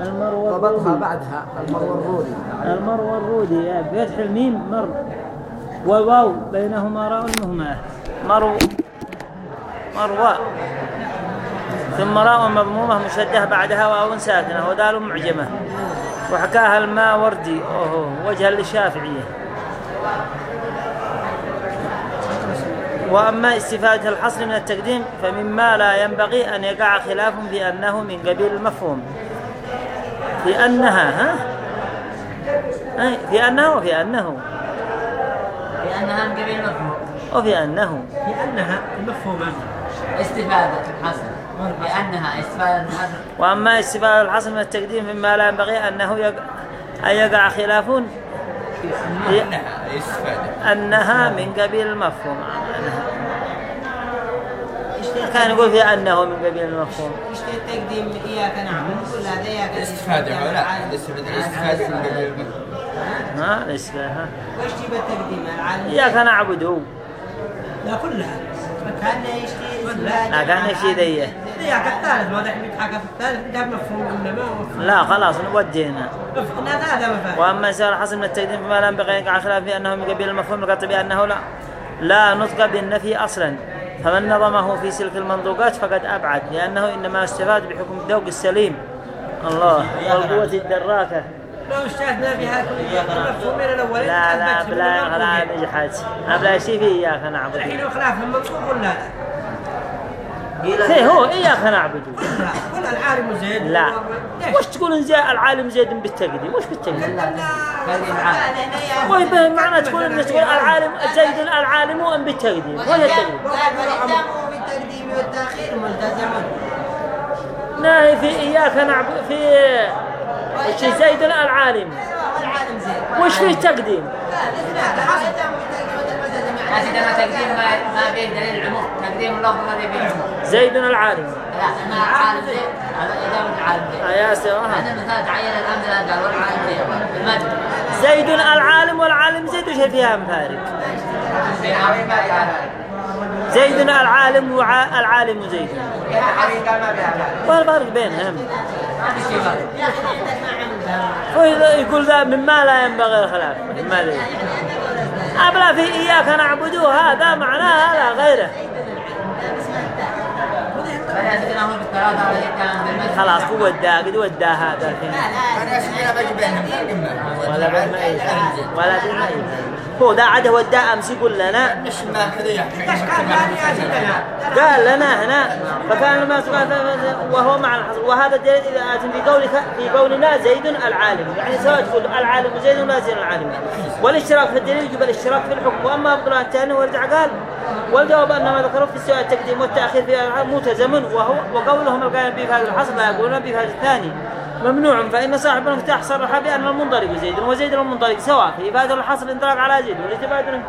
المرو ضبطها بعدها المرو الرودي. الرودي بفتح الميم مر. والواو بينهما راء مهمة مرو. مروى ثم راء مضمومة مشدة بعدها واو ساكنة ودال معجمة. وحكاها الماء وردي أوه وجها للشافعية وأما استفادة الحصر من التقديم فمما لا ينبغي أن يقع خلاف في أنه من قبيل المفهوم. في أنها ها؟ أي، في أنه وفي أنه. لأنها من قبيل مفهوم وفي أنه. لأنها المفهومة استفادة الحصر. لأنها استفادة الحصر. وأما استفادة الحصر من التقديم مما لا ينبغي أنه يقع أن يقع خلاف في استفادة أنها من قبيل المفهوم. كان يقول في أنه من قبيل المفهوم. إيش التقديم اياك نعبد ولا هذا استفادة ولا الاستفادة استفادة من قبل المفهوم. ها ها وايش تجيب التقديم العالم إياك نعبد. لا كلها. كان يشتي لا كان يشي ذيه الثالث ما دحين يتحكى في الثالث جاب مفهوم إنما ومفهوم لا خلاص هذا مفاهيم وأما سؤال الحصر من التقديم فما لا ينبغي أن يقع خلاف في أنه من قبيل المفهوم القطعي بأنه لا. لا نطق بالنفي أصلا. فمن نظمه في سلك المنطوقات فقد أبعد لأنه إنما استفاد بحكم الذوق السليم. الله والقوة الدراكة. لو اشتهدنا بها كل المفهومين الأولين لا لا بلا لا. نجحت أبلا شيء في إياك نعبد الحين خلاف المنصوب ولا لا؟ في هو إياك نعبد لا ولا العالم زيد لا؟ وش تقول إن زي العالم زيد بالتقديم وش بالتقديم وين معنى تقول إن تقول العالم زيد العالم أم بالتقديم التقديم والإلزام بالتقديم والتأخير ملتزم ناهي في إياك نعبد في وش زيد العالم وش في التقديم يا تقديم ما ما فيه دليل العموم. تقديم اللفظ فيه العموم. زيد العالم لا هذا العالم زين. آه يا سواها لأن المثال تعين الأمثلة قال والعالم المد. زيد العالم والعالم زيد وش فيها مفارق؟ ما زيد العالم والعالم زيد. ما لا والفرق بينهم. ما يقول ذا مما لا ينبغي الخلاف؟ مما لا أبلا في إياك نعبد هذا معناه لا غيره. خلاص هو ودا قد ودا هذا. الحين ولا بالمئي ولا بالمئي هو ذا عده ودا أمس يقول لنا. مش ما كذا سيدنا؟ قال لنا هنا. فكان ما وهو مع الحصر وهذا دليل إذا آت في قولك في قولنا زيد العالم. يعني سواء تقول العالم زيد ولا زيد العالم. والاشتراك في الدليل يجب الاشتراك في الحكم. وأما ابطلها الثاني ورجع قال والجواب أن ما ذكروا في السؤال التقديم والتأخير في الألعاب ملتزم وهو وقولهم القائم به في هذا الحصر لا يقولون به في هذا الثاني. ممنوع فإن صاحب المفتاح صرح بأن المنطلق زيد وزيد المنطلق سواء. في إفادة الحصر الانطلاق على زيد الحين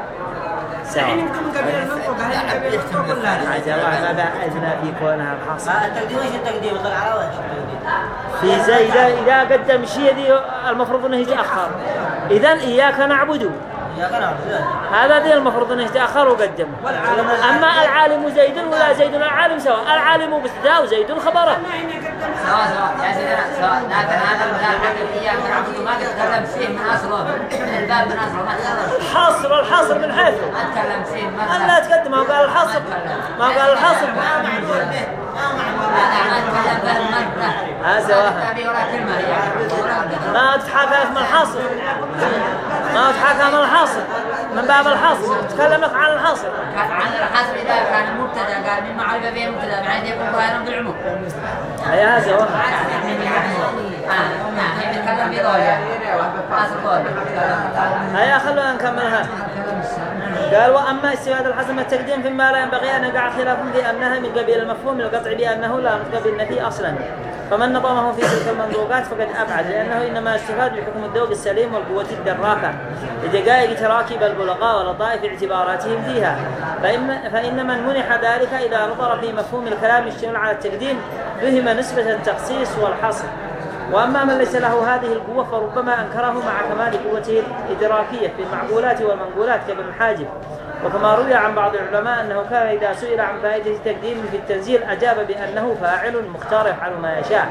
سواء. يمكن قبيل المنطق هل قبيل المنطق ولا لا؟ عجل الله ما بعدنا في كونها الحصر. التقديم إيش التقديم؟ يطلع على وجه في زي إذا إذا قدم شيء ذي المفروض إنه يتأخر إذا إياك نعبد. قناع هذا ذي المفروض إنه يتأخر وقدم أما العالم زيد ولا زيد العالم سواء؟ العالم مبتدا وزيد خبره سواء سواء يا سيدنا سواء. لكن هذا المثال حق نعبد ما تتكلم فيه من أصله. من الباب من أصله ما تتكلم. حصر الحصر من حيث ما تتكلم فيه لا تقدم ما قال الحصر. ما قال الحصر. ما به ها سواها ما تتحاكى من الحصر ما تتحاكى من الحصر من باب الحصر تكلم عن الحصر عن الحسب إذا كان المبتدا قال مما عرف به المبتدا بحيث يكون ظاهرا بالعموم ظاهر حاصل ظاهر هيا خلونا نكملها قال وأما استفادة الحسن التقديم فيما لا ينبغي أن يقع خلاف في انها من قبيل المفهوم القطع بأنه لا نطق بالنفي أصلا. فمن نظمه في تلك المنطوقات فقد أبعد لأنه إنما استفاد بحكم الذوق السليم والقوة الدراكه لدقائق تراكب البلغاء ولطائف اعتباراتهم فيها. فإن, فان من منح ذلك إذا نظر في مفهوم الكلام يشتمل على التقديم فهم نسبة التخصيص والحصر. وأما من ليس له هذه القوة فربما أنكره مع كمال قوته الإدراكية في المعقولات والمنقولات كابن الحاجب وكما روي عن بعض العلماء أنه كان إذا سئل عن فائدة تقديم في التنزيل أجاب بأنه فاعل مختار يفعل ما يشاء.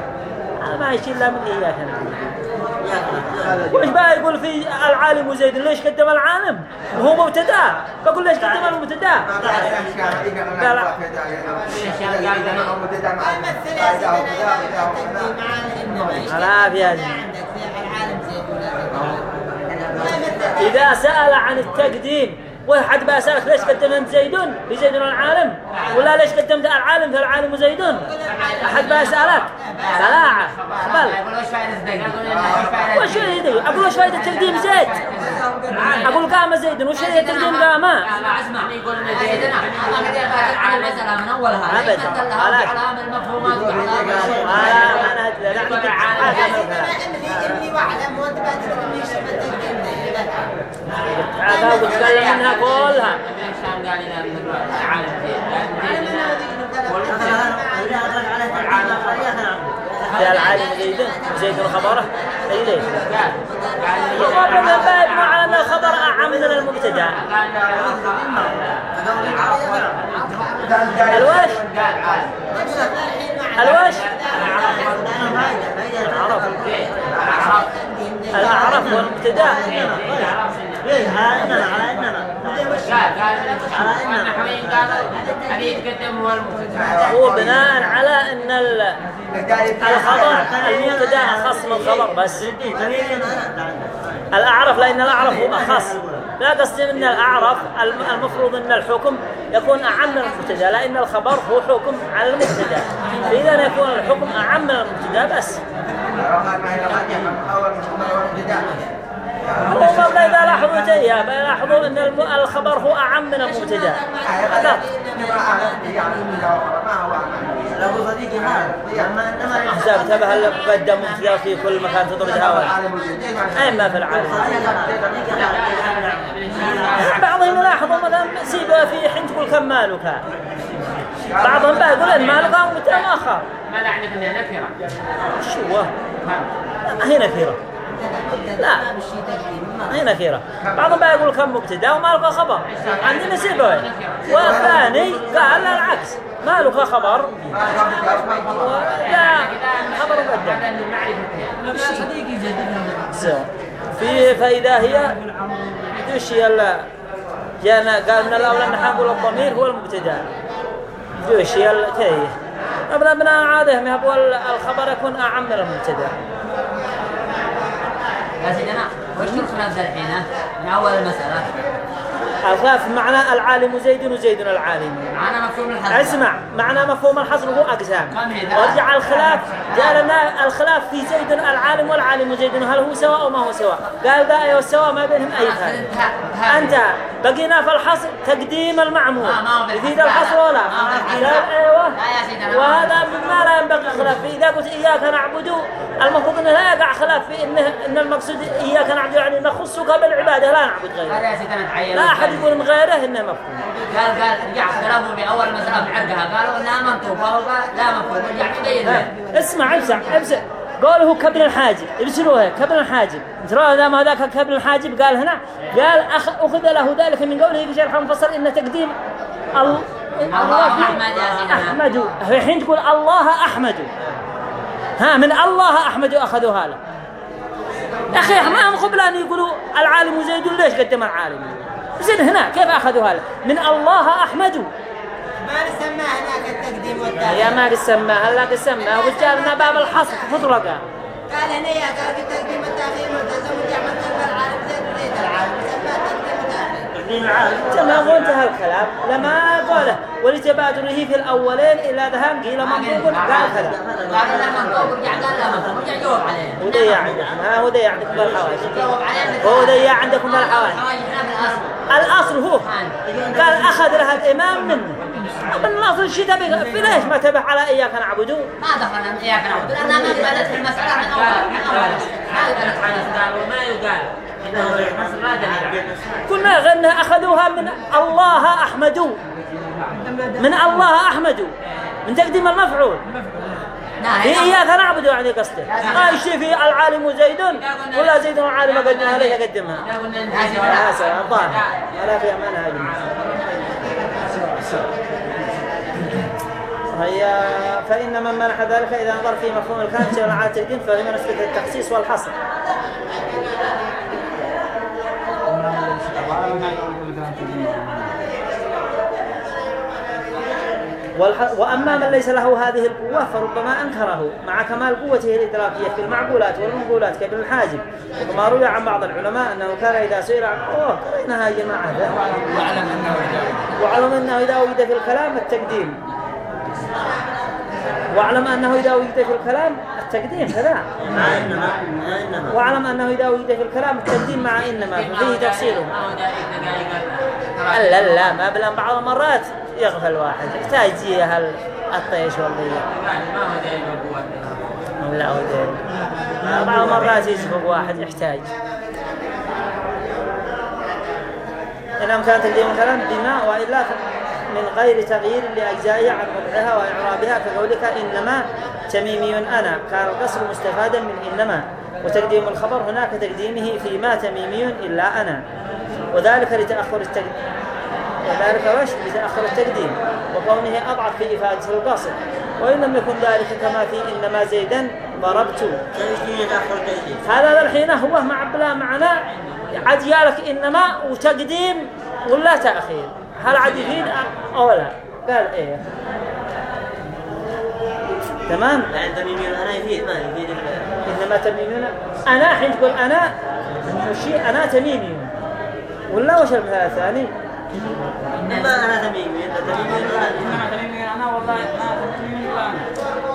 هذا ما يشيل إلا من إياك. نعبد وإيش بقى يقول في العالم زيد ليش قدم العالم؟ وهو مبتدأ. بقول ليش قدم المبتدأ؟ لا لا زيد إذا سأل عن التقديم واحد بقى سألك ليش قدمت زيدون بزيد العالم ولا ليش قدمت العالم العالم زيدون أحد بقى سألك سلاعة بل يقول وش فائدة فائدة يدري أقول وش فايدة تقديم زيد أقول قام زيد وش هي تقديم قام لا لا اسمع يقول زيدنا الله قد يفعل عن المسألة من أولها أبداً. بعلامة المفهومات لا لا سيدنا إني إني واعلم وأنت بعد كده ليش التقديم ده هذا وتكلم منها كلها العالم زيد زيد خبره اي ليش قال من باب ما ان الخبر اعم من المبتدا الوش الوش الأعرف يتقدم هو بناء على ان ال- الخبر المبتدا اخص من الخبر بس الأعرف لأن الأعرف هو أخص. لا قصدي أن الأعرف الم- المفروض أن الحكم يكون أعم من المبتدأ لأن الخبر هو حكم على المبتدأ. إذا يكون الحكم أعم من المبتدأ بس. هم إذا لاحظوا جيا بيلاحظوا أن الخبر هو أعم من المبتدا فقط له صديقي هذا قدم مبتدا في كل مكان تضرب هواء أي ما في العالم بعضهم يلاحظوا مثلا سيبها في حين تقول كم مالك بعضهم بقى يقول إن مالك أو متى ما خاف ماذا عندك أنها نكرة؟ شو؟ هي نكيرة لا. هي بعضهم بقى يقول كم مبتدأ ومالك خبر. عندنا سيبوي والثاني قال العكس. مالك خبر. لا خبر زين. في فإذا هي إيش ال- جانا قال من الأولى أن حنقول الضمير هو المبتدأ. إيش ال- كذا أبدا بناء عاده ما ال- الخبر يكون أعم من المبتدأ. يا سيدنا وش الخلاف الحين؟ من أول المسألة الخلاف معنى العالم زيد وزيد العالم. معنا مفهوم الحذف. اسمع معنى مفهوم الحصر هو أقسام؟ ورجع الخلاف. قال لنا الخلاف في زيد العالم والعالم زيد. هل هو سواء أو ما هو سواء؟ قال ذا أيوة سواء ما بينهم أي فرق أنت بقينا في الحصر تقديم المعمول. آه،. يفيد الحصر ولا؟ أيوة. لا ما وهذا مما لا ينبغي الخلاف فيه. إذا قلت إياك نعبد المفروض أنه لا يقع خلاف في إنه إن المقصود إياك نعبد يعني نخصك بالعبادة لا نعبد غيره لا أحد يقول من غيره إنه مفهوم. قال قال رجع اختلفوا في أول مسألة في عرقها قالوا إنها منطوق وهو قال لا مفهوم رجع يبين ها، اسمع ابسع ابسع قوله كابن الحاجب. ابسلوها كابن الحاجب. ترى دام هذاك كابن الحاجب؟ قال هنا. قال أخ أخذ له ذلك من قوله في شرح المفصل إن تقديم ال... الله أحمد يا سيدنا. أحمد. في حين تقول الله أحمد. ها من الله أحمد أخذوا هذا يا أخي ما هم قبلان يقولوا العالم زيد ليش قدم العالم؟ زين هنا كيف أخذوا هذا؟ من الله أحمد. ما نسمى هناك التقديم يا والتأخير ما قسمه هلا قسمه وجعلنا باب الحصر مطلقا قال هنا يا قال التقديم والتأخير ملتزم وجعل مثل العالم زيد وليد العالم سمى تقديم وتأخير كما هو انتهى الكلام. لما قاله ولتبادره في الأولين إلى ذهاب قيل منطوق قال كذا. قال لا منطوق رجع قال لا منطوق رجع جاوب عليه ودي عندكم ها ودي عندكم هو ودي عندكم في الأصل هو قال أخذ لها الإمام منه من الاصل الشيء تبي في ليش ما تبه على إياك نعبد ما دخلنا إياك نعبد لأنها ما في المسألة من أول من أول ما يقال. كنا غنى أخذوها من الله أحمدوا من الله أحمدوا من تقديم المفعول. إياك نعبد يعني قصده ما يشي في العالم زيد؟ ولا زيد عالم قدمها ليه يقدمها لا سلام ولا فيها منهج هيا فإن من منح ذلك إذا نظر في مفهوم الخارج والعاتقين فهي من التخصيص والحصر. وأما من ليس له هذه القوة فربما أنكره مع كمال قوته الإدراكية في المعقولات والمنقولات كابن الحاجب وما روي عن بعض العلماء أنه كان إذا سئل عن أوه قريناها يا جماعة واعلم أنه إذا واعلم أنه إذا وجد في الكلام التقديم. واعلم أنه إذا وجد في الكلام التقديم كذا مع إنما واعلم أنه إذا وجد في الكلام التقديم مع إنما فيه تفصيله لا لا ما بلا بعض المرات يغفل واحد يحتاج يجي هال الطيش والله ما هو لا ودين بعض المرات يسبق واحد يحتاج. إن أمكان تقديم الكلام بما وإلا من غير تغيير لأجزائها عن وضعها وإعرابها كقولك إنما تميمي أنا. كان القصر مستفادا من إنما. وتقديم الخبر هناك تقديمه فيما تميمي إلا أنا. وذلك لتأخر التقديم وذلك وش؟ لتأخر التقديم. وكونه أضعف في إفادة القصر وإن لم يكن ذلك كما في إنما زيدا ضربت. هذا الحين هو مع بلا معنى. عاد جالك إنما وتقديم ولا تأخير. هل عاد يفيد أو لا. قال إيه. تمام؟ يعني تميمين أنا يفيد ما يفيد ال- إنما تميمون أنا حين تقول أنا وشي أنا تميمي ولا وش المثال الثاني؟ ما أنا تميمي أنت تميمي أنا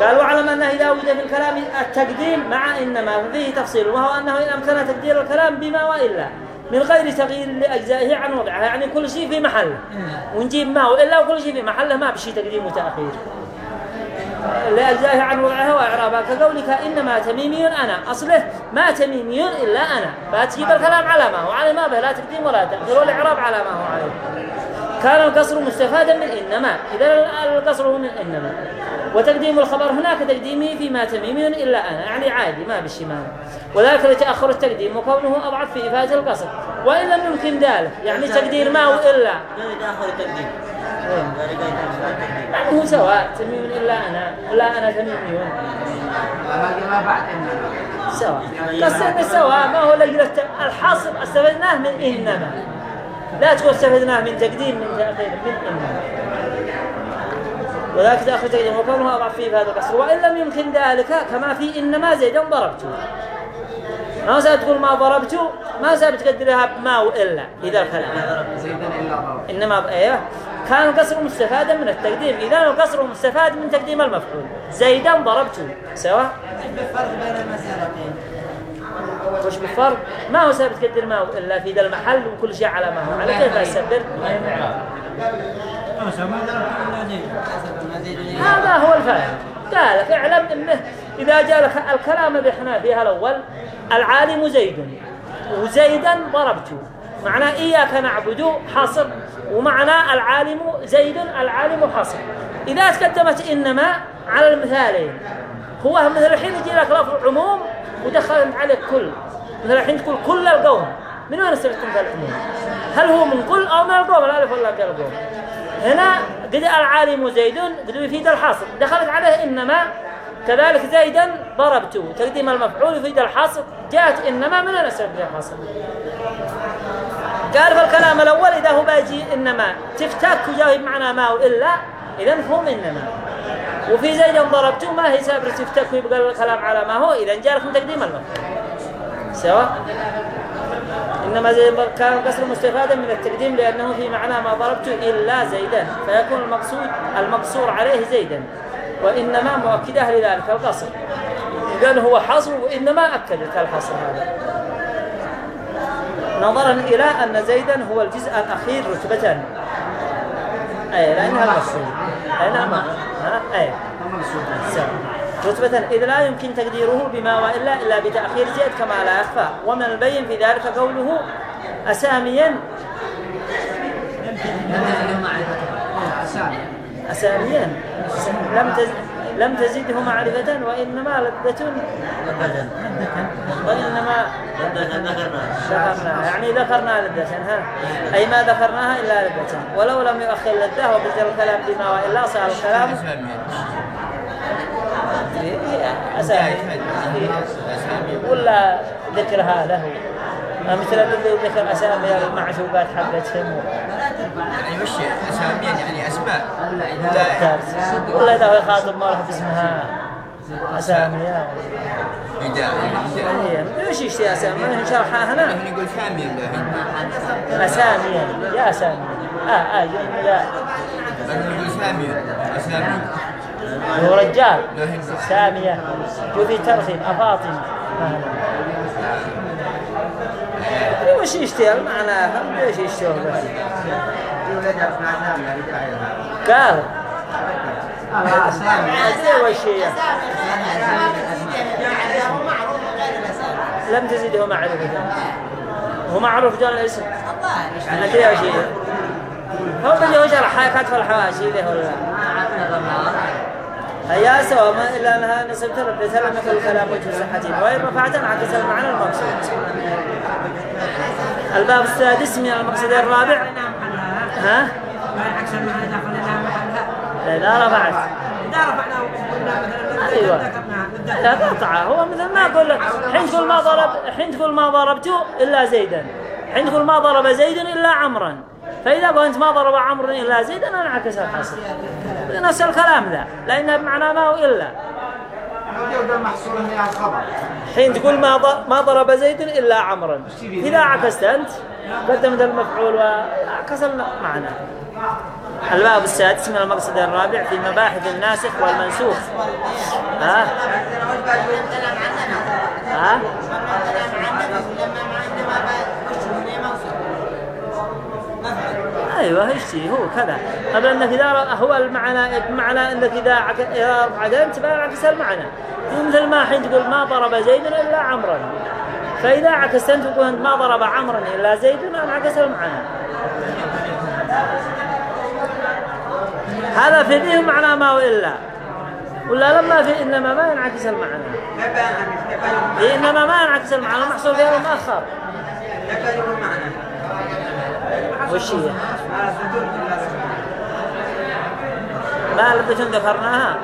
قال واعلم أنه إذا وجد في الكلام التقديم مع إنما فيه تفصيل وهو أنه إن أمكن تقدير الكلام بما وإلا. من غير تغيير لأجزائه عن وضعها. يعني كل شيء في محله ونجيب ما وإلا وكل شيء في محله ما بشي تقديم وتأخير. لأجزائه عن وضعها وإعرابها. كقولك إنما تميمي أنا. أصله ما تميمي إلا أنا. فتجيب الكلام على ما هو عليه. ما به لا تقديم ولا تأخير والإعراب على ما هو عليه. كان القصر مستفادا من إنما. إذا القصر هو من إنما. وتقديم الخبر هناك تقديمه فيما تميمي إلا أنا يعني عادي ما بالشمال وذلك لتأخر التقديم وكونه أضعف في إفادة القصر. وإن لم يمكن ذلك يعني تقدير ما وإلا تأخر التقديم. تأخر التقديم. يعني هو سواء تميم إلا أنا. ولا أنا تميمي سواء. قصدنا سواء ما هو لجل الت- الحصر أستفدناه من إنما. لا تقول استفدناه من تقديم من تأخير من إنما وذلك تأخذ تقديم. وكونه أضعف فيه في هذا القصر. وإن لم يمكن ذلك كما في إنما زيدا ضربته. ما سأل تقول ما ضربته ما سأل تقدرها بما وإلا إذا ضرب إنما بأيه كان القصر مستفادا من التقديم. إذا القصر مستفاد من تقديم المفعول. زيدا ضربته. سواء. الفرق بين المسألتين. وش بالفرق؟ ما هو سبب تقدر ما إلا في ذا المحل وكل شيء على ما هو. على كيف أسبر؟ هذا هو الفهم قال اعلم إنه إذا جاء لك الكلام اللي إحنا فيها الأول العالم زيد. وزيدا ضربته معنى إياك نعبد حصر ومعنى العالم زيد العالم حصر إذا تقدمت إنما على المثالين. هو مثل الحين يجي لك لفظ عموم ودخلت عليه كل. مثل الحين تقول كل القوم. من وين استفدتم ذا العموم؟ هل هو من كل أو من القوم؟ الألف ولا القوم؟ هنا قد العالم زيد قد يفيد الحاصل. دخلت عليه إنما كذلك زيدا ضربته. تقديم المفعول يفيد الحاصل. جاءت إنما من الأسباب الحاصل قال الكلام الأول إذا هو باجي إنما. تفتك وجاوب معنى ما وإلا إذا هم إنما. وفي زيدا ضربته ما هي سابرة تفتك ويبقى الكلام على ما هو إذا جاء لكم تقديم المفعول سواء إنما زي كان القصر مستفادا من التقديم لأنه في معنى ما ضربت إلا زيدا فيكون المقصود المقصور عليه زيدا وإنما مؤكده لذلك القصر. إذن هو حصر وإنما أكدت الحصر هذا. نظرا إلى أن زيدا هو الجزء الأخير رتبة أي لأنها المقصود لأنها ما. ها؟ أي. رتبة إذ لا يمكن تقديره بما وإلا إلا بتأخير زيد كما لا يخفى. ومن البين في ذلك قوله أساميا. تزل أساميا. لم تز... لم تزده معرفة وإنما لذة وإنما ذكرناها يعني ذكرنا لذة أي ما ذكرناها إلا لذة. ولو لم يؤخر لذة وبدل الكلام بما وإلا صار الكلام. أسامي. ولا ذكرها له. مثل اللي ذكر أسامي المعشوقات حقتهم يعني وش اساميين يعني أسماء. ولا إذا هو يخاطب باسمها أسامي هداية إيه. إيش يشتي أسامي؟ من شرحها هنا. نقول ثامي الله أسامي يا أسامي. آه آه يا نقول ثامي أسامي. هو رجال. سامية. جوفي ترخيم أفاطم وش يشتغل معناها ليش يشتغل. بس قال وش هي لم تزده معرفة. هو معروف جل الاسم. هي هو اللي هو شرح كتف الحواشي ذي ولا هيا سوا ما إلا أنها نسبت ربي لم يكن الكلام وجه صحته وإن رفعت انعكس المعنى المقصود. الباب السادس من المقصد الرابع. ها؟ إذا رفعت. إذا رفعنا وقلنا مثلا أيوة. ذكرناها لا تقطع هو مثل ما أقول لك حين تقول ما ضرب حين تقول ما ضربت إلا زيدا. حين تقول ما ضرب زيد إلا عمرا. فإذا قلت ما ضرب عمرو إلا زيدا انعكس الحصر نفس الكلام ذا. لأن بمعنى ما هو إلا. محصورا هي الخبر حين تقول ما ما ضرب زيد إلا عمرا. إذا عكست أنت قدمت المفعول وعكس المعنى الباب السادس من المقصد الرابع في مباحث الناسخ والمنسوخ. ها؟ ها؟ أيوه هيشتي هو كذا. قبل إنك إذا هو المعنى بمعنى إنك إذا عك- إذا عدمت بعكس المعنى مثل ما حين تقول ما ضرب زيد إلا عمرا. فإذا عكست أنت تقول أنت ما ضرب عمرا إلا زيد انعكس المعنى هذا في ذهن معنى ما والا ولا لما في إنما ما ينعكس المعنى في إنما ما ينعكس المعنى محصول فيها مؤخر. وش هي؟ ما لبتون ذكرناها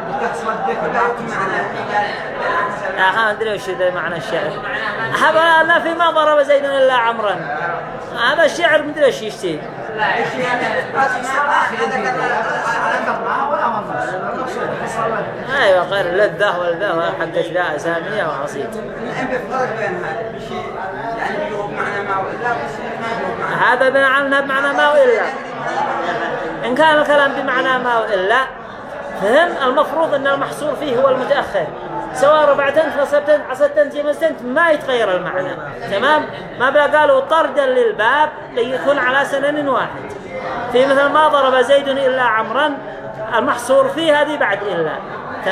أخي ما أدري وش ذا معنى الشعر. أحب لا في ما ضرب زيد إلا عمرا. هذا الشعر مدري وش يشتي أيوة غير اللذة والذة حقت ذا أسامية وعصيد هذا بمعنى بمعنى ما وإلا إن كان الكلام بمعنى ما وإلا فهم المفروض أن المحصور فيه هو المتأخر. سواء عصدت أنت يمست أنت ما يتغير المعنى. تمام؟ ما بلا قالوا طردا للباب ليكون على سنن واحد. في مثل ما ضرب زيد إلا عمرا المحصور فيه هذه بعد إلا.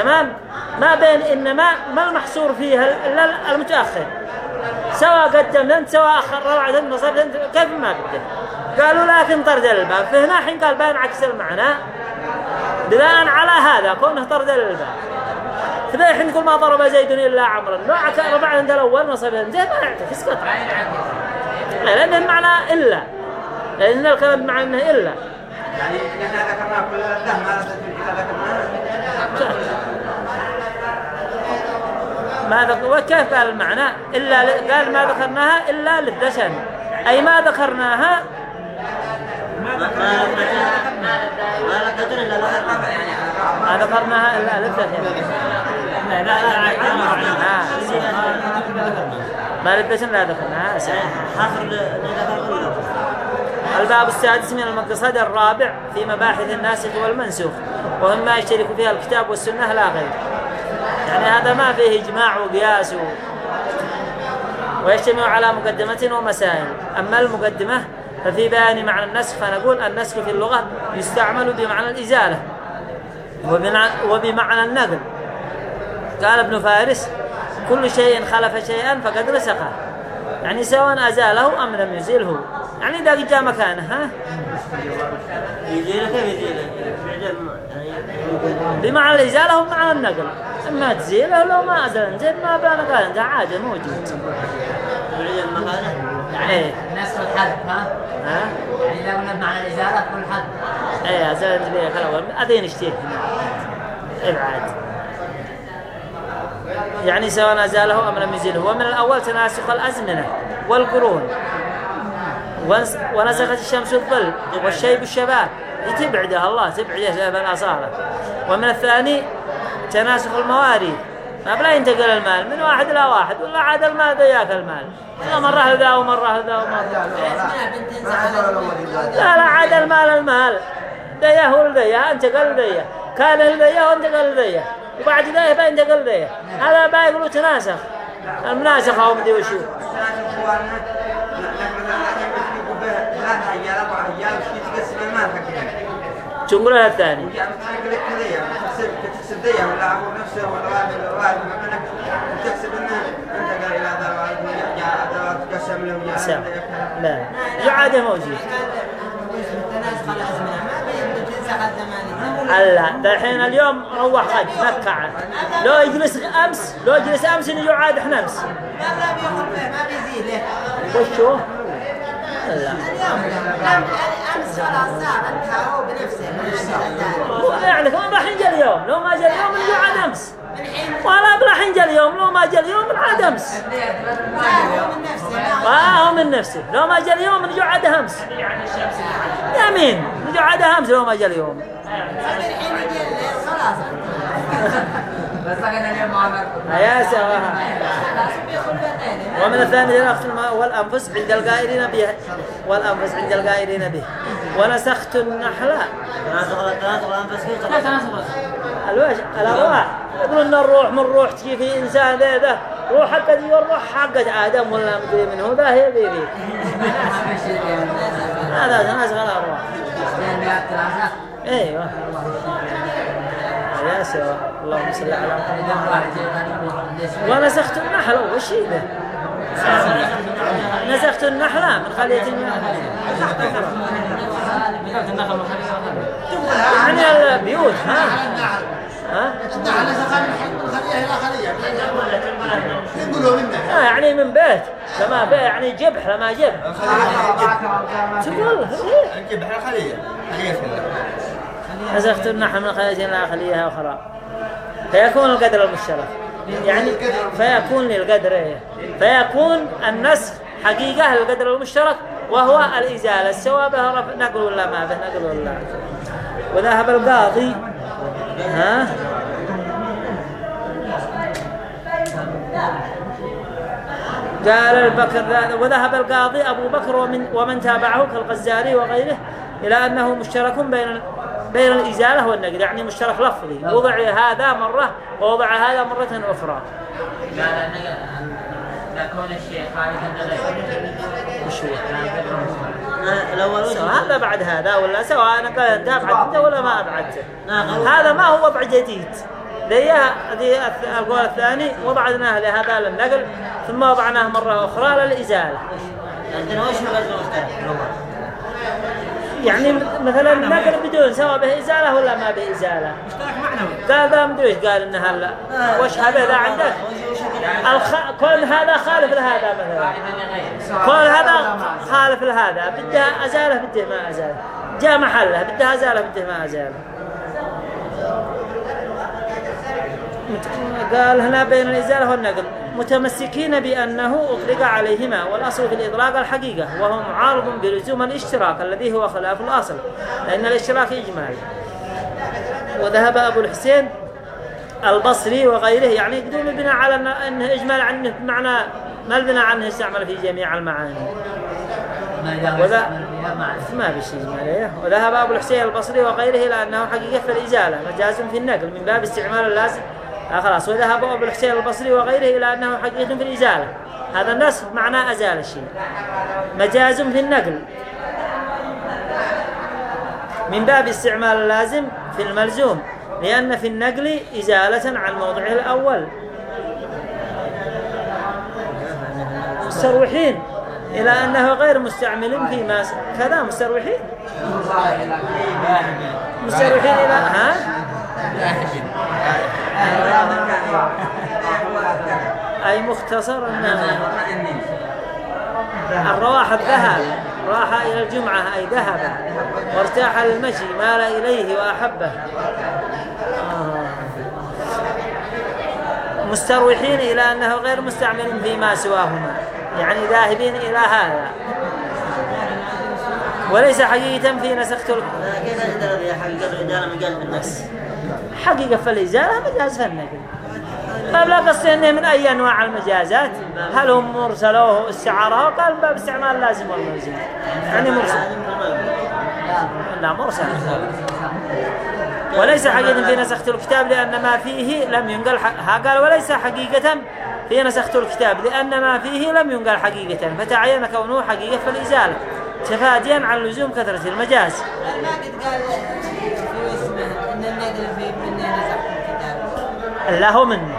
تمام؟ ما بين إنما ما المحصور فيها إلا المتأخر. سواء قدمت أنت سواء أخر روعت أنت نصبت أنت كيف ما بدك قالوا لكن طرد الباب فهنا حين قال بين عكس المعنى. بناء على هذا كونه طرد الباب فذا حين تقول ما ضرب زيد إلا عمرا. لو عك- رفعت أنت الأول نصبت أنت ما يعتكس قطع لأن المعنى إلا. لأن الكلام بمعنى إنه إلا. يعني إحنا ذكرنا كل الده ما تدل إلى ذكرناها ما وكيف قال المعنى؟ إلا. قال ما ذكرناها إلا للدسم أي ما ذكرناها؟ ما ذكرناها إلا للدسم لا لا. ما للدسم لا ذكرناها الباب السادس من المقصد الرابع في مباحث الناسخ والمنسوخ وهم ما يشترك فيها الكتاب والسنة لا غير. يعني هذا ما فيه إجماع وقياس و... ويجتمع على مقدمة ومسائل. أما المقدمة ففي بيان معنى النسخ فنقول النسخ في اللغة يستعمل بمعنى الإزالة وبمعنى, النقل. قال ابن فارس كل شيء خلف شيئا فقد نسخه يعني سواء أزاله أم لم يزيله يعني إذا جاء مكانه ها؟ يزيله كيف يزيله؟ يعني بمعنى الإزالة ومعنى النقل. إما تزيله لو ما زين ما بان قال أنت عادة موجود إيه. نسخ الحذف ها؟ ها؟ يعني اذا قلنا بمعنى الإزالة تقول الحذف إيه أزلت لي الأول أذين اشتيه ابعاد يعني سواء أزاله أم لم يزله ومن الأول تناسخ الأزمنة والقرون. ونس- ونسخت الشمس الظل والشيب الشباب. تبعده الله تبعده بالأصالة ومن الثاني تناسخ المواريث. ما بلا ينتقل المال. من واحد إلى واحد ولا عاد المال ذاك المال. لا مرة ذا ومرة ذا ومرة لا لا عاد المال المال. ديه ولديه انتقل لديه كان لديه وانتقل لديه وبعد ذا بينتقل لديه هذا بقى يقولوا تناسخ. المناسخة هو مدري وشو. تقول لها الثاني سام. لا يعاد موجود تناسخ الأزمنة ما بين تنسخ الزمان هلا دحين اليوم روح غد مكة. لو يجلس أمس لو يجلس أمس إنه يعاد إحنا أمس. لا به ما بيزيد. وشو؟ لا بنفسه يعني كمان راح يجي اليوم لو ما جاء اليوم انه يعاد أمس. ولا راح يجي اليوم لو ما جاء اليوم نعاد أمس. لا هو من نفسه آه هو من نفسه لو ما جاء اليوم انه يعاد أمس. يمين انه يعاد أمس لو ما جاء اليوم. يا سواها ومن الثاني نفس الماء والأنفس عند القائلين به. والأنفس عند القائلين به. ونسخت النحل. تناسخ تناسخ الأنفس فيه تناسخ الوش الأرواح يقولون أن الروح من روح تجي في إنسان ذا ذا. روح حق ذي والروح حق آدم ولا مدري منه. ذا هي ذي هذا تناسخ الأرواح أيوه يا سوا اللهم صل على محمد ونسخت النحل وش هي ذا نسخت النحلة من خلية يعني البيوت ها؟ ها؟ آه يعني من بيت. لما بيت يعني جبح لما جبح. تقول خلية خليه خليه نسخت النحل من خلية لا خليها أخرى. فيكون القدر المشترك. يعني فيكون للقدر؟ فيكون النسخ حقيقة للقدر المشترك وهو الإزالة. سواء به نقل ولا ما به؟ نقل ولا. وذهب القاضي. ها؟ قال البكر وذهب القاضي أبو بكر ومن, ومن تابعه كالغزالي وغيره إلى أنه مشترك بين بين الإزالة والنقل يعني مشترك لفظي. وضع هذا مرة ووضع هذا مرة أخرى. لا لا لا كون الشيء وش هو؟ سواء هذا بعد هذا ولا سواء أنت أبعدته ولا ما أبعدته هذا ما هو وضع جديد. ذي القول الثاني وضعناه لهذا للنقل ثم وضعناه مرة أخرى للإزالة. وش هو المشترك؟ يعني مثلا النقل بدون سواء به إزالة ولا ما به إزالة مشترك معنوي قال ذا مدري قال إن هلا. وش هذا ذا عندك؟ الخ... كون هذا خالف لهذا مثلا. كون هذا خالف لهذا بده أزالة بده ما أزالة. جاء محله بده أزالة بده ما أزالة. قال هنا بين الإزالة والنقل. متمسكين بأنه أطلق عليهما والأصل في الإطلاق الحقيقة وهو معارض بلزوم الاشتراك الذي هو خلاف الأصل لأن الاشتراك إجمالي وذهب أبو الحسين البصري وغيره يعني يقدرون البناء على أن- أنه إجمال عنه بمعنى ما البناء عنه يستعمل في جميع المعاني. وذا ما بشي إجمالية وذهب أبو الحسين البصري وغيره إلى أنه حقيقة في الإزالة مجاز في النقل من باب استعمال اللازم خلاص وذهب أبو الحسين البصري وغيره إلى أنه حقيقة في الإزالة. هذا النص معناه أزال الشيء. مجاز في النقل. من باب استعمال اللازم في الملزوم لأن في النقل إزالة عن موضعه الأول. مستروحين إلى أنه غير مستعمل فيما كذا مستروحين. مستروحين إلى ها؟ أي مختصر أنه الرواح الذهب. راح إلى الجمعة أي ذهب. وارتاح للمشي مال إليه وأحبه. آه. مستروحين إلى أنه غير مستعمل فيما سواهما. يعني ذاهبين إلى هذا. وليس حقيقة في نسخة ال- كيف يا حقيقة الرجال مجال بالنفس حقيقة في الإزالة مجاز في النقل طيب لا أنه من أي أنواع المجازات هل هم مرسلوه استعارة؟ قال باب استعمال لازم والملزم يعني مرسل. لا مرسل. وليس حقيقة في نسخة الكتاب لأن ما فيه لم ينقل ها قال وليس حقيقة في نسخة الكتاب لأن ما فيه لم ينقل حقيقة. فتعين كونه حقيقة في الإزالة تفاديا عن لزوم كثرة المجاز. ما قد قال ان النقل في من لا هو منه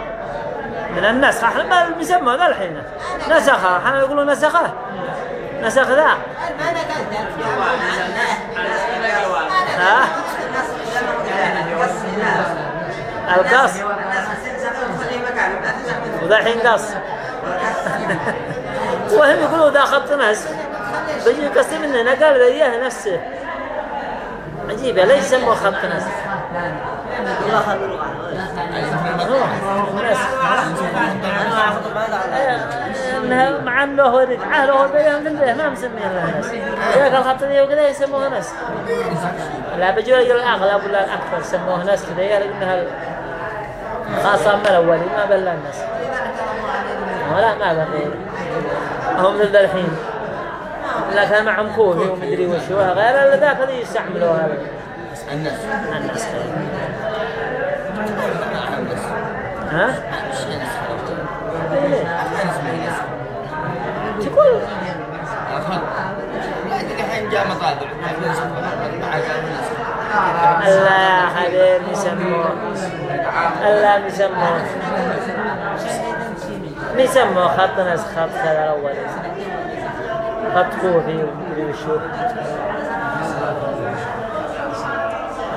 من النسخ إحنا ما بيسموه ذا الحين. نسخة. إحنا يقولوا نسخة. نسخ ذا. القص وذا الحين قص وهم يقولوا ذا خط نسخ. بيجي قصدي منه نقل ذيه نفسه. عجيبة ليش يسموه خط نسخ مع إنه هو رجعه له بيان لله ما مسميه له نسخ ذاك الخط ذي وكذا يسموه نسخ لا بجوا الاغلب ولا الاكثر سموه نسخ ذي لانها خاصة من الأول ما بلا النسخ ولا ما بقي. هم ذل الحين لا كان معهم كوفي ومدري وش هو غير اللي ذاك اللي يستعملوا هذا الناس النسخ ها؟ تقول؟ الله حبيبي يسموه الله يسموه يسموه خط نسخ خط كذا الأول وشو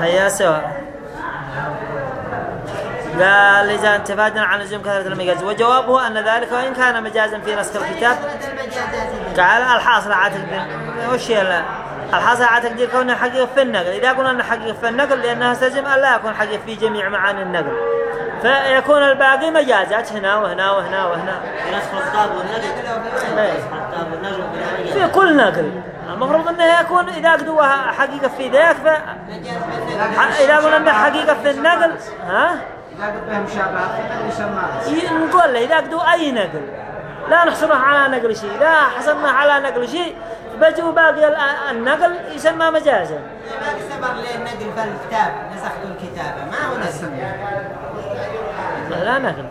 هيا سواء قال إذا تفادنا عن لزوم كثرة المجاز وجوابه أن ذلك وإن كان مجازا في نسخ الكتاب قال الحاصل على تقدير وش الحاصل على تقدير كونه حقيقة في النقل إذا قلنا أنه حقيقة في النقل لأنها تلزم أن لا يكون حقيقة في جميع معاني النقل فيكون الباقي مجازات هنا وهنا وهنا وهنا نسخ الكتاب والنقل إيه. الكتاب والنقل في كل نقل المفروض أنه يكون إذا قدوها حقيقة في ذاك ف... ح- إذا قلنا أنه حقيقة في النقل ها؟ إذا قد بهم شابهات يسمى؟ ي- نقول له إذا قدو أي نقل. لا نحصره على نقل شيء. لا حصرنا على نقل شيء بجو باقي ال- النقل يسمى مجازا. ما استمر لي النقل في الكتاب نسخت الكتابة ما هو نسخ لا نقل.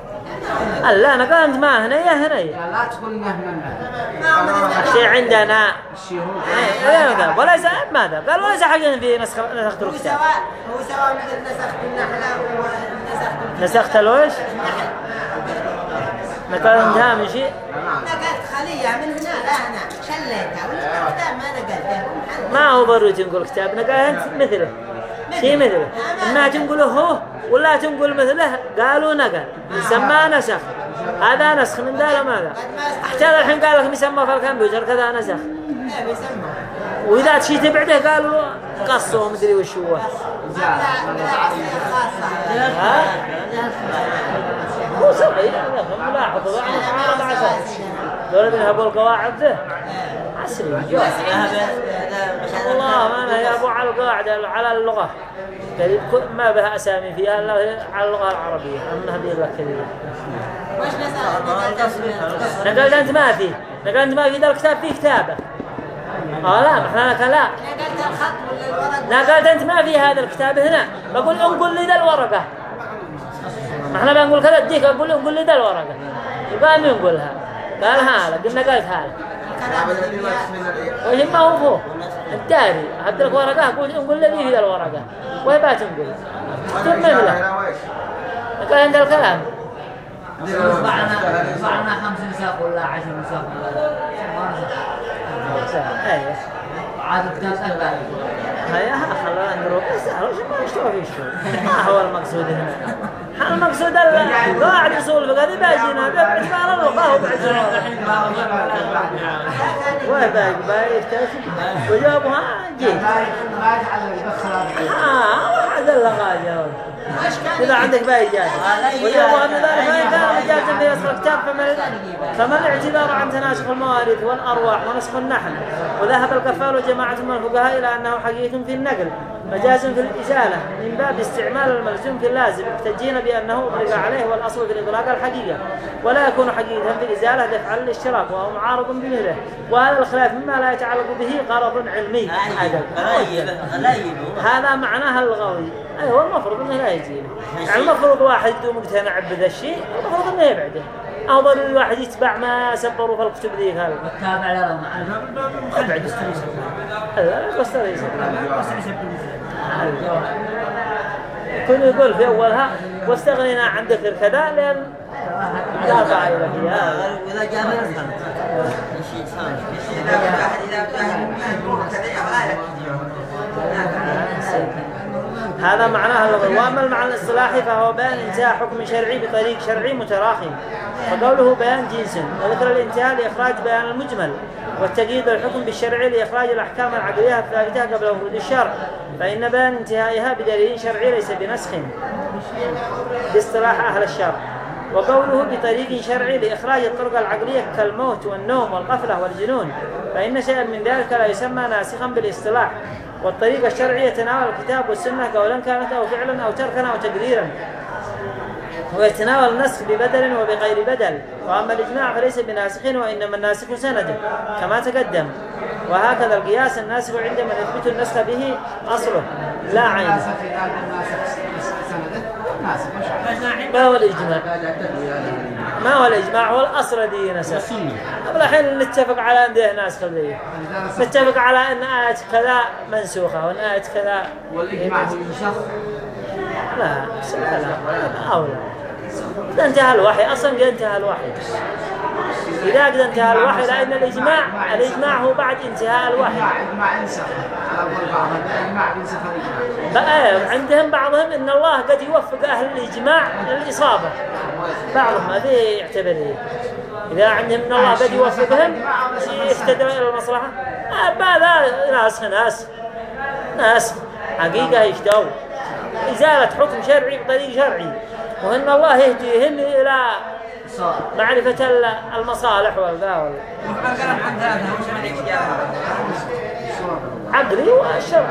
لا نقل أنت ما هنا يا هنا. يا. لا تقول إنه من ما هو من النقل شيء عندنا. الشيء هو. إيه، إيه، قال وليس ماذا قال. وليس حقا في نسخ هو الكتاب سواء هو سواء نسخت النحلة ونسخت الكتاب نسخت الوش نقل انتهى من شيء؟ نقلت خلية من هنا لا هنا. شليتها والكتاب ما نقلته. ما هو ضروري تنقل كتاب نقل أنت مثله. شيء مثله إما تنقله هو ولا تنقل مثله قالوا نقل. يسمى نسخ. هذا نسخ من ذا ماذا؟ حتى الحين قال لك يسمى في الكمبيوتر كذا نسخ. وإذا تشي تبعده قالوا قصوا مدري وش هو. هو صغير ملاحظ. دول يذهبوا القواعد؟ ذه عسري والله ما أنا يا أبو على القاعدة على اللغة. ما بها أسامي فيها هي على اللغة العربية. أما هذه لك نسخت نقلت أنت ما في. نقلت أنت ما في ذا الكتاب فيه كتابة. آه لا ما إحنا لك لا. نقلت أنت ما في هذا الكتاب هنا. بقول انقل لي ذا الورقة. ما إحنا بنقول كذا اديك أقول انقل لي ذا الورقة. وقام ينقلها قال هذا قلنا قلت هذا وش ما هو هو الداري هدي لك ورقة قول انقل لي في ذا الورقة؟ ويبات تنقل. ثم مثله قال عند الكلام. يطبعنا خمس نساخ ولا عشر نساخ أيوه. عاد الكتاب أربعة هيا خلونا نروح الشروط ما هو المقصود هنا. المقصود القاعد يصول فقد باجينا اللغة وباعتبار وباقي باقي يكتشف وجابها جيت. آه هذا إذا عندك باقي جاهز وجابها من ذلك فإن كان مجازا أصل الكتاب فما الاعتبار عن تناسخ المواريث والأرواح ونسخ النحل وذهب الكفار وجماعة من الفقهاء إلى أنه حقيقة في النقل. مجاز في الإزالة من باب استعمال الملزوم في اللازم محتجين بأنه أطلق عليه والأصل في الإطلاق الحقيقة ولا يكون حقيقة في الإزالة دفعا للاشتراك وهو معارض بمثله وهذا الخلاف مما لا يتعلق به غرض علمي. هذا معناها اللغوي أيوة المفروض إنه لا يجي يعني المفروض واحد مقتنع بذا الشيء المفروض إنه يبعده. أفضل الواحد يتبع ما سبروا في الكتب ذيك هذا والتابع له معنا أبعد. لا لا كل يقول في أولها واستغنينا عن ذكر كذا لأن لا جاء من ثاني إذا واحد إذا واحد كذا يا هذا معناه اللغوي وأما المعنى الاصطلاحي فهو بيان انتهاء حكم شرعي بطريق شرعي متراخي فقوله بيان جنس وذكر الانتهاء لإخراج بيان المجمل والتقييد الحكم بالشرعي لإخراج الأحكام العقليه الثابتة قبل ورود الشرع. فإن بيان انتهائها بدليل شرعي ليس بنسخ. باصطلاح أهل الشرع. وقوله بطريق شرعي لإخراج الطرق العقلية كالموت والنوم والغفلة والجنون فإن شيئا من ذلك لا يسمى ناسخا بالإصطلاح. والطريق الشرعي يتناول الكتاب والسنة قولا كانت أو فعلا أو تركا أو تقديرا. ويتناول النسخ ببدل وبغير بدل. وأما الإجماع فليس بناسخ وإنما الناسخ سند كما تقدم. وهكذا القياس الناسخ عندما يثبت النسخ به أصله. لا عين. ما هو الإجماع؟ ما هو الإجماع هو الأصل دي نسخ قبل الحين نتفق على أن ده ناسخ ذي نتفق على أن آية كذا منسوخة وأن آية كذا والإجماع هو ينسخ لا لا لا أولى إذا انتهى الوحي أصلا انتهى الوحي. إذا قد انتهى الوحي لأن الإجماع الإجماع هو بعد انتهاء الوحي. الإجماع على الإجماع. الإجماع بقى عندهم بعضهم إن الله قد يوفق أهل الإجماع للإصابة. بعضهم هذه يعتبر إذا عندهم إن الله قد يوفقهم يهتدوا إلى المصلحة. آه، بعد ناس ناس ناس حقيقة يشتوا إزالة حكم شرعي بطريق شرعي. وإن الله يهديهم إلى معرفة المصالح والذا عقلي والشرع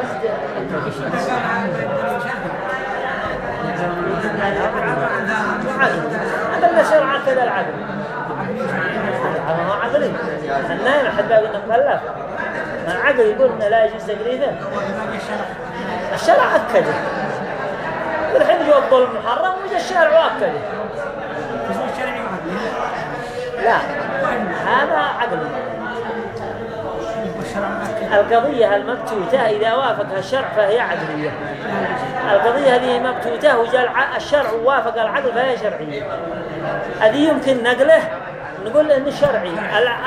عقل. هذا الشرع كذا العقل. هذا هو عقلي النايم حتى قلنا مكلف العقل يقول إنه لا يجوز تقليده. الشرع أكده. الحين جو الظلم محرم وجا الشرع اكده لا هذا عقل القضية المبتوتة إذا وافقها الشرع فهي عقلية القضية هذه مبتوتة وجاء الشرع وافق العقل فهي شرعية. هذه يمكن نقله؟ نقول إنه شرعي.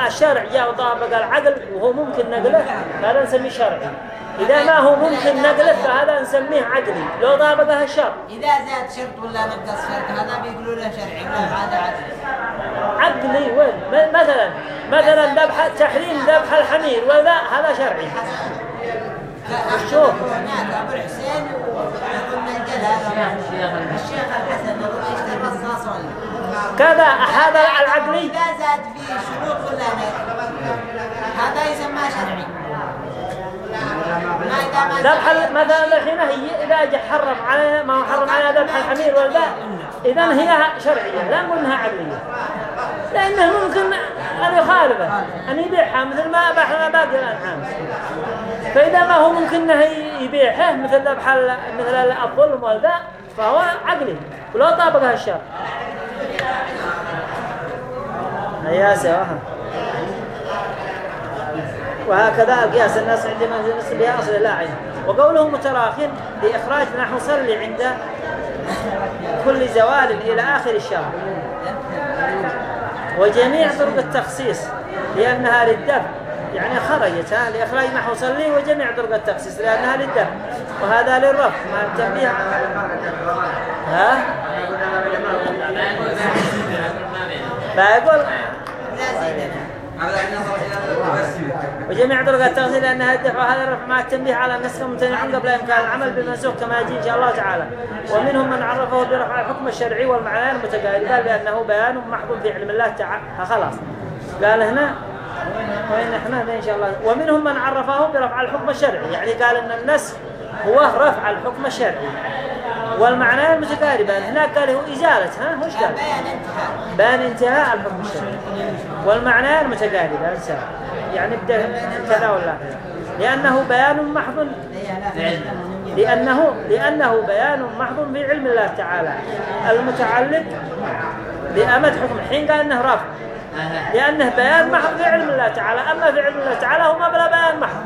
الشرع جاء وطابق العقل وهو ممكن نقله فهذا نسميه شرعي. إذا ما هو ممكن نقله فهذا نسميه عقلي لو طابقها الشرع. إذا زاد شرط ولا نقص شرط هذا بيقولوا له شرعي هذا عدل عقلي وين مثلا مثلا ذبح تحريم ذبح الحمير ولا هذا شرعي شوف. الشيخ الحسن ولا كذا هذا العقلي إذا زاد في شروط ولا لا هذا يسمى شرعي ذبح مثلا الحين هي جاء حرم علينا ما حرم علينا ذبح الحمير والباء إذا هي شرعية لا نقول إنها عقلية لأنه ممكن أن يخالفه. أن يبيعها مثل ما أباحنا باقي الأنعام. فإذا ما هو ممكن أنه يبيعها مثل ذبح مثل الظلم والباء فهو عقلي. ولو طابقها الشرع هيا سواها وهكذا القياس الناس عندما ينصب بها أصل لا عين وقوله متراخٍ لإخراج نحو صلي عند كل زوال إلى آخر الشهر. وجميع طرق التخصيص لأنها للدفع يعني خرجت لإخراج نحو صلي وجميع طرق التخصيص لأنها للدفع وهذا للرفع مع التنبيه ها؟ فيقول وجميع طرق التغسيل لأنها الدفع وهذا الرفع مع التنبيه على النسخ ممتنع قبل إمكان العمل بالمنسوخ كما يجي إن شاء الله تعالى. ومنهم من عرفه برفع الحكم الشرعي والمعنيان متقاربان لأنه بيان محض في علم الله تعالى. خلاص. قال هنا وين إحنا إن شاء الله. ومنهم من عرفه برفع الحكم الشرعي. يعني قال إن النسخ هو رفع الحكم الشرعي. والمعنيان متقاربان هناك قال هو إزالة ها؟ وش قال؟ بان انتهاء الحكم الشرعي. والمعنيان متقاربان سواء. يعني بدا كذا ولا لأنه بيان محض لأنه لأنه بيان محض في علم الله تعالى. المتعلق بأمد حكم. حين قال إنه رفع. لأنه بيان محض في علم الله تعالى. أما في علم الله تعالى هو ما بلا بيان محض.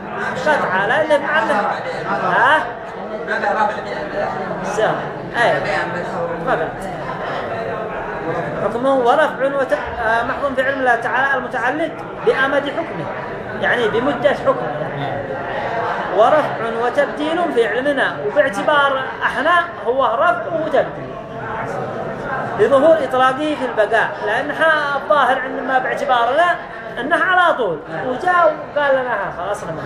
قطعة لأنه مع أنه ها؟ سواء أي. فقط حكمه ورفع وت... آه، محض في علم الله تعالى المتعلق بأمد حكمه. يعني بمدة حكمه. ورفع وتبديل في علمنا. وباعتبار إحنا هو رفع وتبديل. لظهور إطلاقه في البقاء لأن إحنا الظاهر عندما باعتبارنا أنه على طول. وجاء وقال لنا ها خلاص أنا ما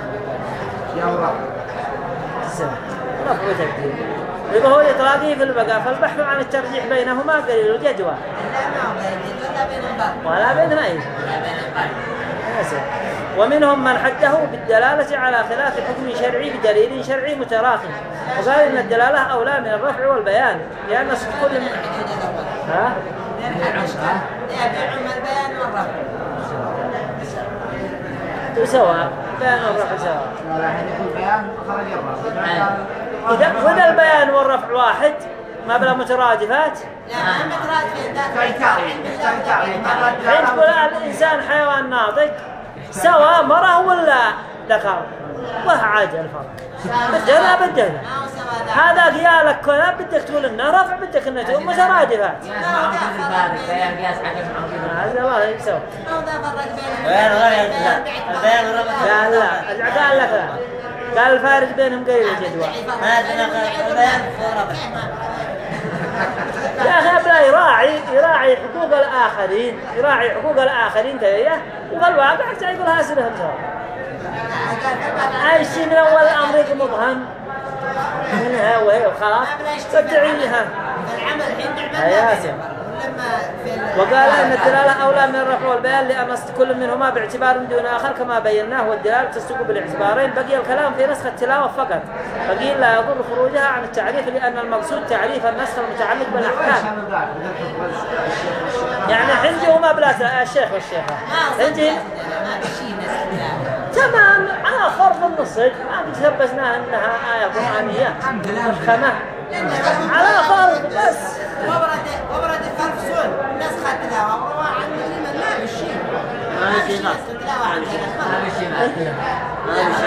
رفع وتبديل لظهور إطلاقه في البقاء فالبحث عن الترجيح بينهما قليل الجدوى لا ما هو بين ولا بين الباب ولا ياسر. ومنهم من حده بالدلالة على خلاف حكم شرعي بدليل شرعي متراخٍ. وقال إن الدلالة أولى من الرفع والبيان لأن كل من ها؟ البيان والرفع سواء بيان والرفع سواء إذا وإذا البيان والرفع واحد ما بلا مترادفات لا ما مترادفين تقول الإنسان حيوان ناطق سواء مرة ولا ذكر وها عادي الفرق بدنا بدنا. هذا قيالك كله بدك تقول انه رفع بدك إنه تقول مترادفات هذا ما بين بيان غير لا لا قال لك لا قال الفارق بينهم قليل الجدوى ما أدري البيان فورا يا أخي ابلا يراعي يراعي حقوق الآخرين يراعي حقوق الآخرين تبيه والواقع يقول ها سلهم سوا أي شيء من أول الامر يكون مبهم؟ منها وهي وخلاص فتعينها العمل حين يا ياسر. وقال إن الدلالة أولى من الرفع والبيان لأن أصل كل منهما باعتبار دون آخر كما بيناه والدلالة تسوق بالاعتبارين. بقي الكلام في نسخ التلاوة فقط. فقيل لا يضر خروجها عن التعريف لأن المقصود تعريف النسخ المتعلق بالأحكام. يعني عندي هما بلا الشيخ عندي في شيء نسخ تمام. على فرض النصج ما قد ثبتناها إنها آية قرآنية. محكمه على فرض بس. وبرد وبرد الفرفسون نسخ التلاوة وروى عن الإمام ما شيء ما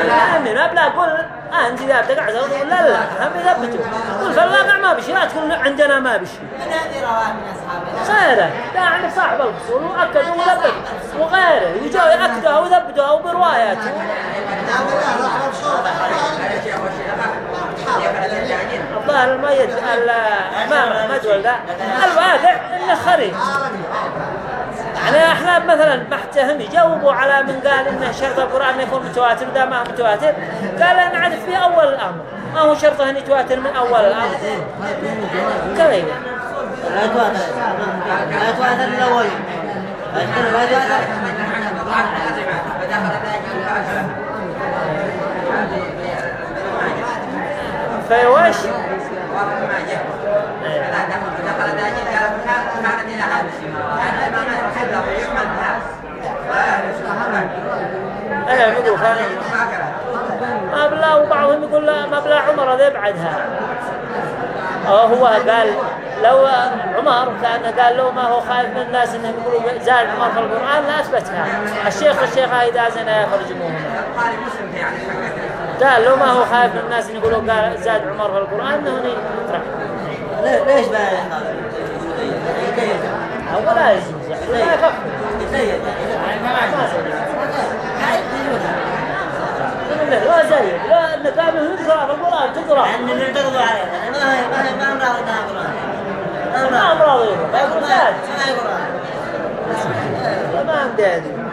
يعني ما بلا أقول آه انت اذا عزل ولا لا هم يثبتوا قل في الواقع ما بشي لا تقول عندنا ما بشي. من هذه رواه من أصحابنا خيره لا عندك صاحب الفصول واكد وثبت وغيره. يجوا ياكدوها ويثبتوها وبروايات الظاهر الميت الامام احمد ولا الواقع إنه خريج. يعني إحنا مثلا محتهم يجاوبوا على من قال إنه شرط القرآن يكون متواتر ده ما هو متواتر قال أنا نعرف في أول الأمر. ما هو شرطه ان يتواتر من أول الأمر. كذا. لا تواتر لا تواتر لا تواتر خالد ما بلا وبعضهم يقول لا ما بلا عمر هذا بعدها آه هو قال لو عمر كان قال لو ما هو خايف من الناس إنهم يقولوا زاد عمر في القرآن لا أثبتها. الشيخ والشيخه إذا زنا يفرجموهما قال لو ما هو خايف من الناس ان يقولوا قال زاد عمر في القران انه يطرح ليش بقى هو لا يعني لا يزيد ما يصير. لا زي لا كان يقرا القران تقرا أن اللي تقضوا عليه ما ما هي ما إنها قرآن ما امراض ما يقول ما ذات هي قرآن ما عندي هذه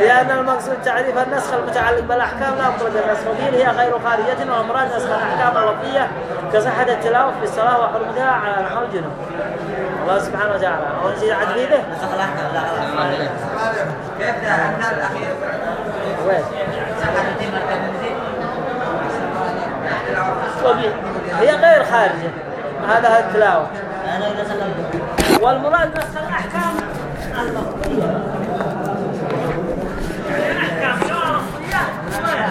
لأن المقصود تعريف النسخ المتعلق بالأحكام لا مطلق النسخ وقيل هي غير خارجة والمراد نسخ الأحكام اللفظية كصحة التلاوة في الصلاة وحرمتها على نحو الجنوب الله سبحانه وتعالى. ونزيد عد بيده. نسخ الأحكام لا خلاص كيف ده النهار الأخير؟ وين؟ هي غير خارجة. هذا التلاوة والمراد نسخ الأحكام اللفظية